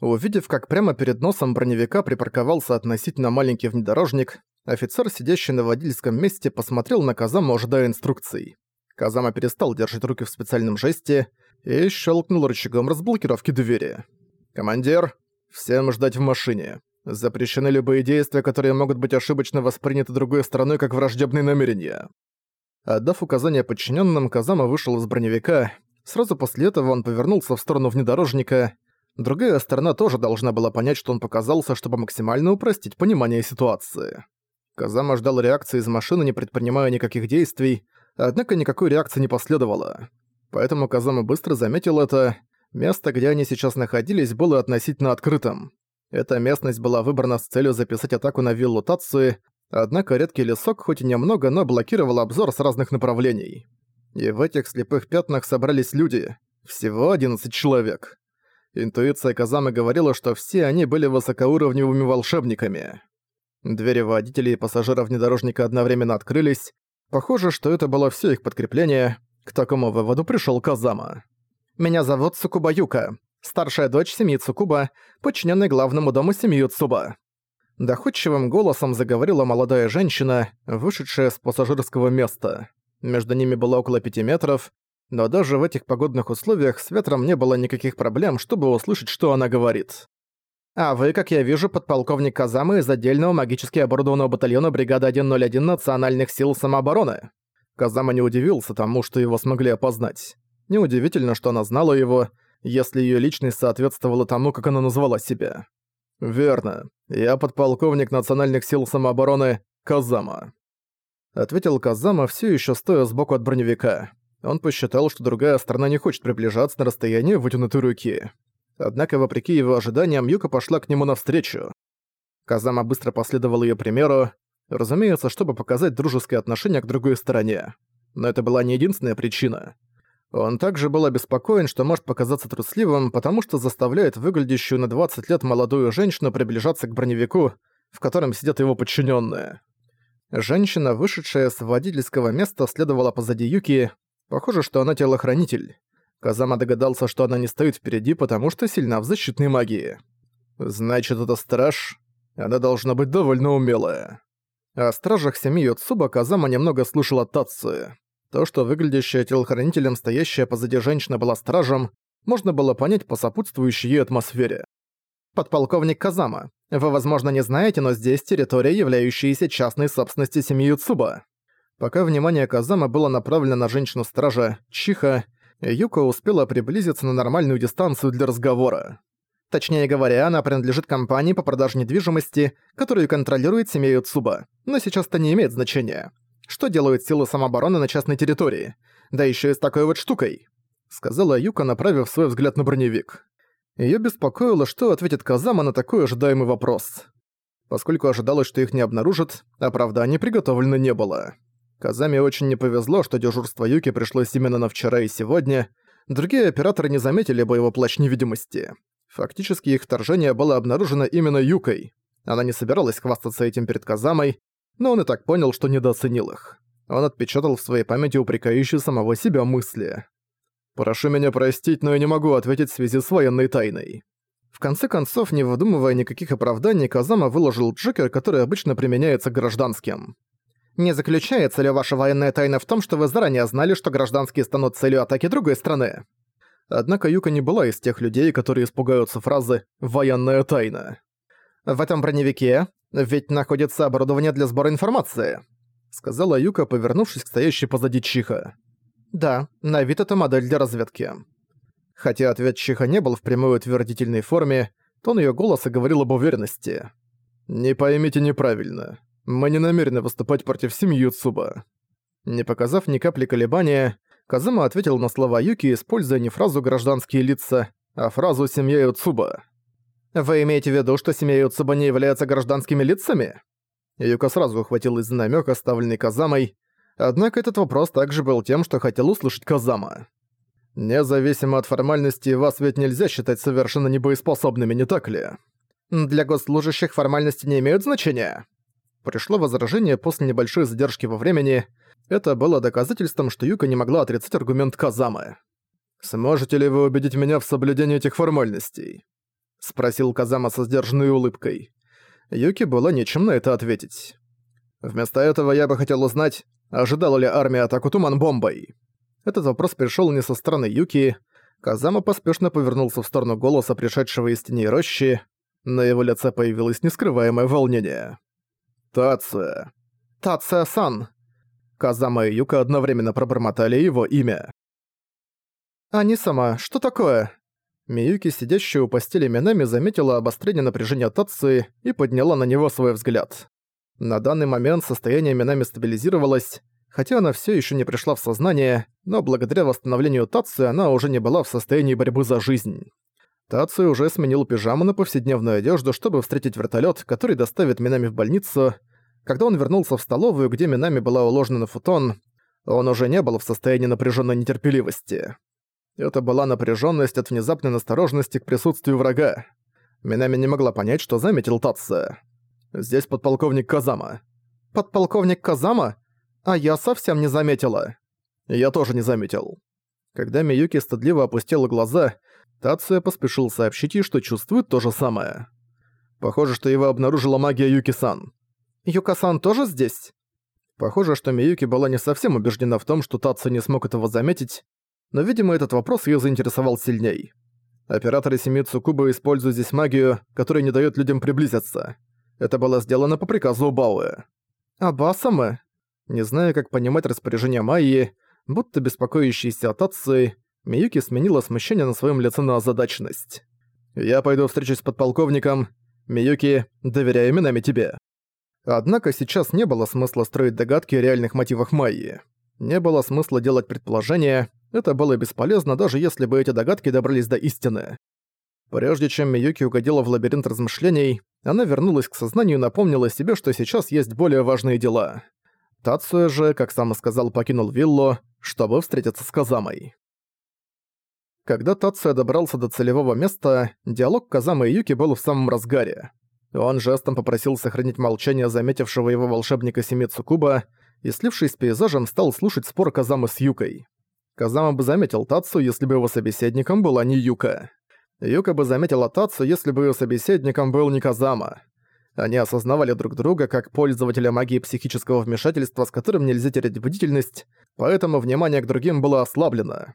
Увидев, как прямо перед носом броневика припарковался относительно маленький внедорожник, офицер, сидящий на водительском месте, посмотрел на Казама, ожидая инструкций. Казама перестал держать руки в специальном жесте и щелкнул рычагом разблокировки двери. «Командир, всем ждать в машине. Запрещены любые действия, которые могут быть ошибочно восприняты другой стороной как враждебные намерения». Отдав указание подчиненным, Казама вышел из броневика. Сразу после этого он повернулся в сторону внедорожника. Другая сторона тоже должна была понять, что он показался, чтобы максимально упростить понимание ситуации. Казама ждал реакции из машины, не предпринимая никаких действий, однако никакой реакции не последовало. Поэтому Казама быстро заметил это. Место, где они сейчас находились, было относительно открытым. Эта местность была выбрана с целью записать атаку на виллу Тацуи, однако редкий лесок хоть и немного, но блокировал обзор с разных направлений. И в этих слепых пятнах собрались люди. Всего 11 человек. Интуиция Казамы говорила, что все они были высокоуровневыми волшебниками. Двери водителей и пассажиров внедорожника одновременно открылись. Похоже, что это было все их подкрепление. К такому выводу пришел Казама. «Меня зовут Цукуба Юка, старшая дочь семьи Цукуба, подчиненной главному дому семьи Цуба». Доходчивым голосом заговорила молодая женщина, вышедшая с пассажирского места. Между ними было около пяти метров, но даже в этих погодных условиях с ветром не было никаких проблем, чтобы услышать, что она говорит. «А вы, как я вижу, подполковник Казамы из отдельного магически оборудованного батальона бригады 101 Национальных сил самообороны». Казама не удивился тому, что его смогли опознать. Неудивительно, что она знала его, если её личность соответствовала тому, как она назвала себя. «Верно. Я подполковник Национальных сил самообороны Казама», — ответил Казама, всё ещё стоя сбоку от броневика. Он посчитал, что другая сторона не хочет приближаться на расстояние вытянутой руки. Однако, вопреки его ожиданиям, Юка пошла к нему навстречу. Казама быстро последовал ее примеру, разумеется, чтобы показать дружеское отношение к другой стороне. Но это была не единственная причина. Он также был обеспокоен, что может показаться трусливым, потому что заставляет выглядящую на 20 лет молодую женщину приближаться к броневику, в котором сидят его подчиненные. Женщина, вышедшая с водительского места, следовала позади Юки, Похоже, что она телохранитель. Казама догадался, что она не стоит впереди, потому что сильна в защитной магии. Значит, это страж. Она должна быть довольно умелая. О стражах семьи Йоцуба Казама немного слушал от Тацуи. То, что выглядящая телохранителем стоящая позади женщина была стражем, можно было понять по сопутствующей ей атмосфере. «Подполковник Казама, вы, возможно, не знаете, но здесь территория, являющаяся частной собственностью семьи Юцуба. Пока внимание Казама было направлено на женщину-стража Чиха, Юка успела приблизиться на нормальную дистанцию для разговора. Точнее говоря, она принадлежит компании по продаже недвижимости, которую контролирует семья Юцуба, но сейчас это не имеет значения. Что делают силы самообороны на частной территории? Да еще и с такой вот штукой, сказала Юка, направив свой взгляд на броневик. Её беспокоило, что ответит Казама на такой ожидаемый вопрос. Поскольку ожидалось, что их не обнаружат, оправданий приготовлено не было. Казами очень не повезло, что дежурство Юки пришлось именно на вчера и сегодня. Другие операторы не заметили бы его плащ невидимости. Фактически их вторжение было обнаружено именно Юкой. Она не собиралась хвастаться этим перед Казамой, но он и так понял, что недооценил их. Он отпечатал в своей памяти упрекающие самого себя мысли. «Прошу меня простить, но я не могу ответить в связи с военной тайной». В конце концов, не выдумывая никаких оправданий, Казама выложил джекер, который обычно применяется гражданским. Не заключается ли ваша военная тайна в том, что вы заранее знали, что гражданские станут целью атаки другой страны? Однако Юка не была из тех людей, которые испугаются фразы «военная тайна». В этом броневике ведь находится оборудование для сбора информации, сказала Юка, повернувшись к стоящей позади Чиха. Да, на вид это модель для разведки. Хотя ответ Чиха не был в прямой утвердительной форме, тон её голоса говорил об уверенности. «Не поймите неправильно. Мы не намерены выступать против семьи Цуба». Не показав ни капли колебания, Казума ответил на слова Юки, используя не фразу «гражданские лица», а фразу «семья Юцуба». «Вы имеете в виду, что семья Юцуба не является гражданскими лицами?» Юка сразу ухватилась за намёк, оставленный Казамой, однако этот вопрос также был тем, что хотел услышать Казама. «Независимо от формальности, вас ведь нельзя считать совершенно небоеспособными, не так ли?» «Для госслужащих формальности не имеют значения?» Пришло возражение после небольшой задержки во времени. Это было доказательством, что Юка не могла отрицать аргумент Казамы. «Сможете ли вы убедить меня в соблюдении этих формальностей?» — спросил Казама со сдержанной улыбкой. Юки было нечем на это ответить. «Вместо этого я бы хотел узнать, ожидала ли армия атаку туман-бомбой?» Этот вопрос пришёл не со стороны Юки. Казама поспешно повернулся в сторону голоса, пришедшего из теней рощи. На его лице появилось нескрываемое волнение. «Тация». «Тация-сан». Казама и Юка одновременно пробормотали его имя. «Ани сама, что такое?» Миюки, сидящая у постели Минами, заметила обострение напряжения Тации и подняла на него свой взгляд. На данный момент состояние Минами стабилизировалось, хотя она все еще не пришла в сознание, но благодаря восстановлению Тации она уже не была в состоянии борьбы за жизнь. Тацию уже сменил пижаму на повседневную одежду, чтобы встретить вертолет, который доставит Минами в больницу. Когда он вернулся в столовую, где Минами была уложена на футон, он уже не был в состоянии напряженной нетерпеливости. Это была напряженность от внезапной настороженности к присутствию врага. Минами не могла понять, что заметил Татса. «Здесь подполковник Казама». «Подполковник Казама? А я совсем не заметила». «Я тоже не заметил». Когда Миюки стыдливо опустила глаза, Тация поспешил сообщить ей, что чувствует то же самое. Похоже, что его обнаружила магия Юки-сан. «Юка-сан тоже здесь?» Похоже, что Миюки была не совсем убеждена в том, что Татсу не смог этого заметить, но, видимо, этот вопрос её заинтересовал сильней. Операторы семьи Цукуба используют здесь магию, которая не даёт людям приблизиться. Это было сделано по приказу Бауэ. А Басамы? Не зная, как понимать распоряжение Майи, будто беспокоящейся от отцы, Миюки сменила смущение на своём лице на озадаченность. «Я пойду встречусь с подполковником. Миюки, доверяю именами тебе». Однако сейчас не было смысла строить догадки о реальных мотивах Майи. Не было смысла делать предположения, это было бесполезно, даже если бы эти догадки добрались до истины. Прежде чем Миюки угодила в лабиринт размышлений, она вернулась к сознанию и напомнила себе, что сейчас есть более важные дела. Тацуя же, как сам и сказал, покинул виллу, чтобы встретиться с Казамой. Когда Тацуя добрался до целевого места, диалог Казамы и Юки был в самом разгаре. Он жестом попросил сохранить молчание заметившего его волшебника Семи Цукуба и, слившись с пейзажем, стал слушать спор Казамы с Юкой. Казама бы заметил Тацу, если бы его собеседником была не Юка. Юка бы заметила Тацу, если бы ее собеседником был не Казама. Они осознавали друг друга как пользователя магии психического вмешательства, с которым нельзя терять бдительность, поэтому внимание к другим было ослаблено.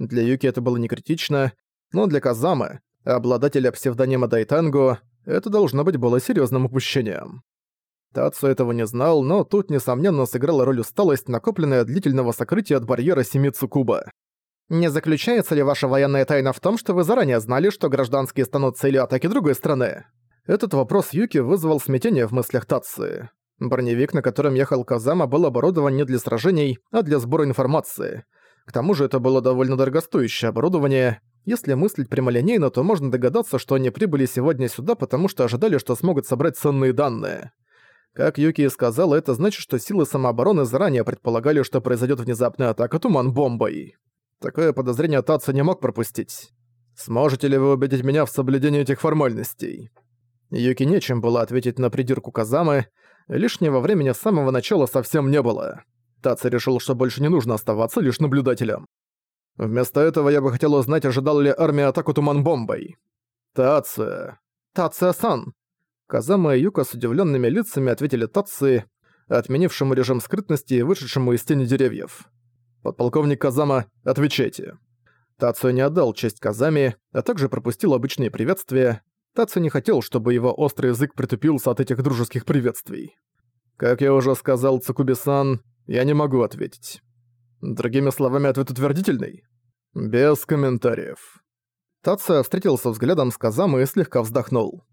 Для Юки это было не критично, но для Казамы, обладателя псевдонима Дайтангу, это должно быть было серьезным упущением. Тацу этого не знал, но тут, несомненно, сыграла роль усталость, накопленная длительного сокрытия от барьера семи Цукуба. «Не заключается ли ваша военная тайна в том, что вы заранее знали, что гражданские станут целью атаки другой страны?» Этот вопрос Юки вызвал смятение в мыслях Тацию. Броневик, на котором ехал Казама, был оборудован не для сражений, а для сбора информации. К тому же это было довольно дорогостоящее оборудование. Если мыслить прямолинейно, то можно догадаться, что они прибыли сегодня сюда, потому что ожидали, что смогут собрать ценные данные. Как Юки и сказала, это значит, что силы самообороны заранее предполагали, что произойдет внезапная атака туман-бомбой. Такое подозрение Татсу не мог пропустить. «Сможете ли вы убедить меня в соблюдении этих формальностей?» Юки нечем было ответить на придирку Казамы, лишнего времени с самого начала совсем не было. Татсу решил, что больше не нужно оставаться лишь наблюдателем. Вместо этого я бы хотел узнать, ожидала ли армия атаку туман-бомбой. Татсу... Татсу-сан, Казама и Юка с удивленными лицами ответили Татсы, отменившему режим скрытности и вышедшему из тени деревьев. «Подполковник Казама, отвечайте». Тацу не отдал честь Казами, а также пропустил обычные приветствия. Тацу не хотел, чтобы его острый язык притупился от этих дружеских приветствий. Как я уже сказал Цукуби-сан, я не могу ответить. Другими словами, ответ утвердительный? Без комментариев. Тацу встретился взглядом с Казамой и слегка вздохнул.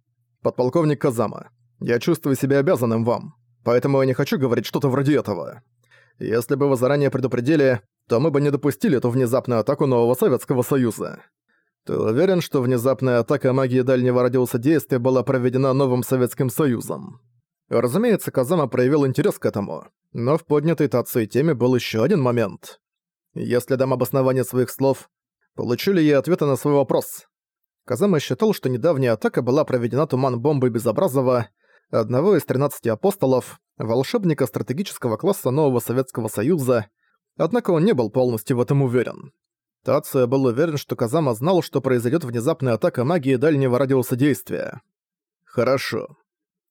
«Подполковник Казама, я чувствую себя обязанным вам, поэтому я не хочу говорить что-то вроде этого. Если бы вы заранее предупредили, то мы бы не допустили эту внезапную атаку нового Советского Союза. Ты уверен, что внезапная атака магии дальнего радиуса действия была проведена новым Советским Союзом?» Разумеется, Казама проявил интерес к этому, но в поднятой Тацуи теме был еще один момент. Если дам обоснование своих слов, получу ли я ответы на свой вопрос? Казама считал, что недавняя атака была проведена туман-бомбой Безобразова, одного из 13 апостолов, волшебника стратегического класса нового Советского Союза, однако он не был полностью в этом уверен. Тация был уверен, что Казама знал, что произойдет внезапная атака магии дальнего радиуса действия. Хорошо.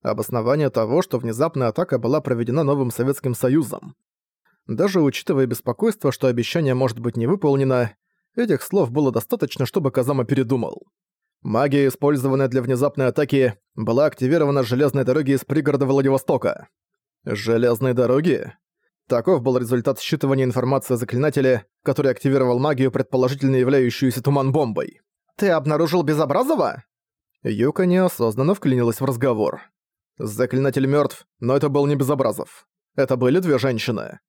Обоснование того, что внезапная атака была проведена новым Советским Союзом. Даже учитывая беспокойство, что обещание может быть не выполнено, этих слов было достаточно, чтобы Казама передумал. Магия, использованная для внезапной атаки, была активирована с железной дороги из пригорода Владивостока. Железной дороги? Таков был результат считывания информации о заклинателе, который активировал магию, предположительно являющуюся туман-бомбой. «Ты обнаружил Безобразова?» Юка неосознанно вклинилась в разговор. Заклинатель мертв, но это был не Безобразов. Это были две женщины.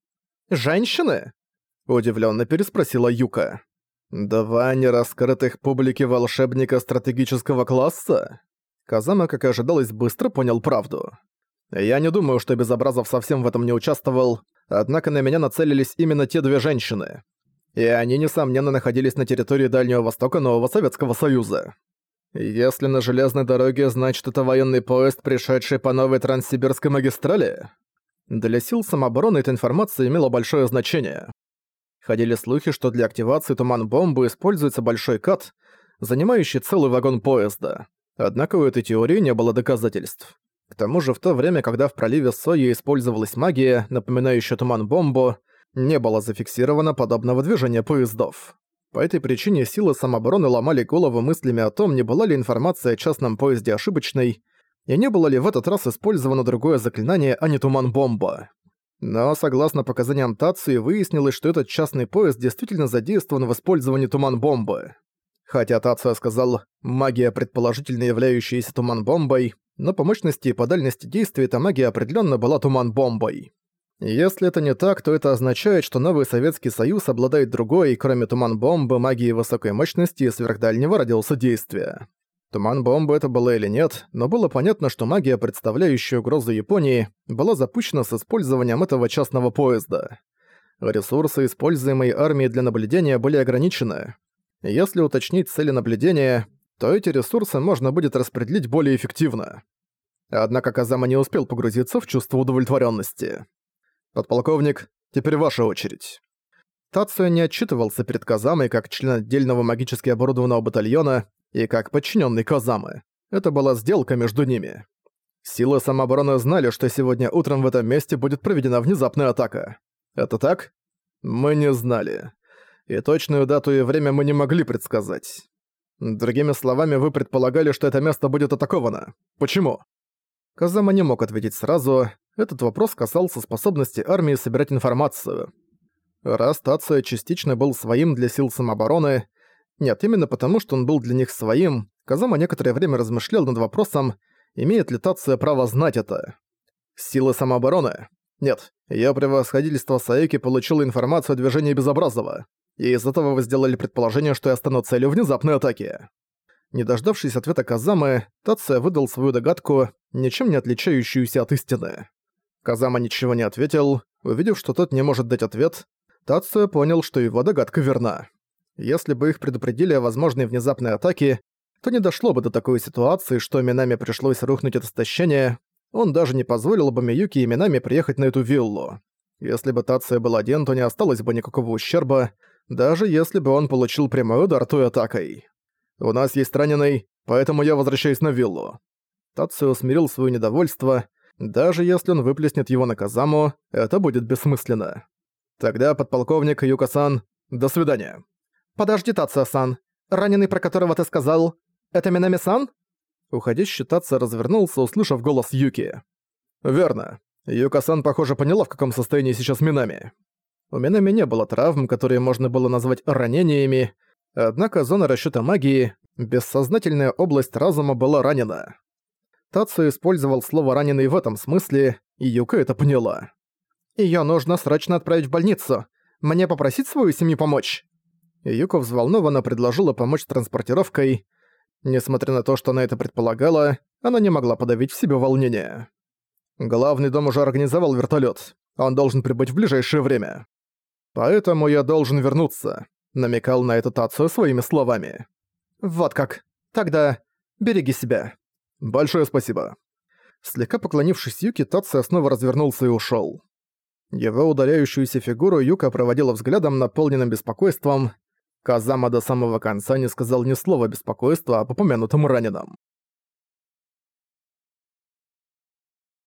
«Женщины?» – удивленно переспросила Юка. «Два нераскрытых публике волшебника стратегического класса?» Казама, как и ожидалось, быстро понял правду. Я не думаю, что Безобразов совсем в этом не участвовал, однако на меня нацелились именно те две женщины. И они, несомненно, находились на территории Дальнего Востока Нового Советского Союза. Если на железной дороге, значит, это военный поезд, пришедший по новой Транссибирской магистрали? Для сил самообороны эта информация имела большое значение. Ходили слухи, что для активации туман-бомбы используется большой кат, занимающий целый вагон поезда. Однако у этой теории не было доказательств. К тому же в то время, когда в проливе Сои использовалась магия, напоминающая туман-бомбу, не было зафиксировано подобного движения поездов. По этой причине силы самообороны ломали голову мыслями о том, не была ли информация о частном поезде ошибочной, и не было ли в этот раз использовано другое заклинание, а не туман-бомба. Но, согласно показаниям Тацию, выяснилось, что этот частный поезд действительно задействован в использовании туман-бомбы. Хотя Тация сказал «магия, предположительно являющаяся туман-бомбой», но по мощности и по дальности действия эта магия определенно была туман-бомбой. Если это не так, то это означает, что новый Советский Союз обладает другой, кроме туман-бомбы, магией высокой мощности и сверхдальнего радиуса действия. Туман бомбы это было или нет, но было понятно, что магия, представляющая угрозу Японии, была запущена с использованием этого частного поезда. Ресурсы, используемые армией для наблюдения, были ограничены. Если уточнить цели наблюдения, то эти ресурсы можно будет распределить более эффективно. Однако Казама не успел погрузиться в чувство удовлетворенности. «Подполковник, теперь ваша очередь». Тацуя не отчитывался перед Казамой как член отдельного магически оборудованного батальона, и как подчиненный Казамы. Это была сделка между ними. Силы самообороны знали, что сегодня утром в этом месте будет проведена внезапная атака. Это так? Мы не знали. И точную дату и время мы не могли предсказать. Другими словами, вы предполагали, что это место будет атаковано. Почему? Казама не мог ответить сразу. Этот вопрос касался способности армии собирать информацию. Раз Тация частично был своим для сил самообороны, нет, именно потому, что он был для них своим, Казама некоторое время размышлял над вопросом, имеет ли Тация право знать это. Силы самообороны? Нет, её превосходительство Саеки получило информацию о движении Безобразова, и из этого вы сделали предположение, что я стану целью внезапной атаки. Не дождавшись ответа Казамы, Тация выдал свою догадку, ничем не отличающуюся от истины. Казама ничего не ответил, увидев, что тот не может дать ответ, Тация понял, что его догадка верна. Если бы их предупредили о возможной внезапной атаке, то не дошло бы до такой ситуации, что Минами пришлось рухнуть от истощения, он даже не позволил бы Миюки и Минами приехать на эту виллу. Если бы Тация был один, то не осталось бы никакого ущерба, даже если бы он получил прямой удар той атакой. «У нас есть раненый, поэтому я возвращаюсь на виллу». Тацио смирил свое недовольство, даже если он выплеснет его на Казаму, это будет бессмысленно. Тогда, подполковник Юка-сан, до свидания. «Подожди, Тация-сан. Раненый, про которого ты сказал, это Минами-сан?» Уходящий Тация развернулся, услышав голос Юки. «Верно. Юка-сан, похоже, поняла, в каком состоянии сейчас Минами. У Минами не было травм, которые можно было назвать ранениями, однако зона расчёта магии, бессознательная область разума была ранена. Тацу использовал слово «раненый» в этом смысле, и Юка это поняла. «Её нужно срочно отправить в больницу. Мне попросить свою семью помочь?» Юко взволнованно предложила помочь с транспортировкой. Несмотря на то, что она это предполагала, она не могла подавить в себе волнение. Главный дом уже организовал вертолет. Он должен прибыть в ближайшее время. Поэтому я должен вернуться, намекал на это Тацию своими словами. Вот как. Тогда береги себя. Большое спасибо. Слегка поклонившись Юки, Тация снова развернулся и ушел. Его удаляющуюся фигуру Юка проводила взглядом, наполненным беспокойством. Казама до самого конца не сказал ни слова беспокойства об упомянутом раненом.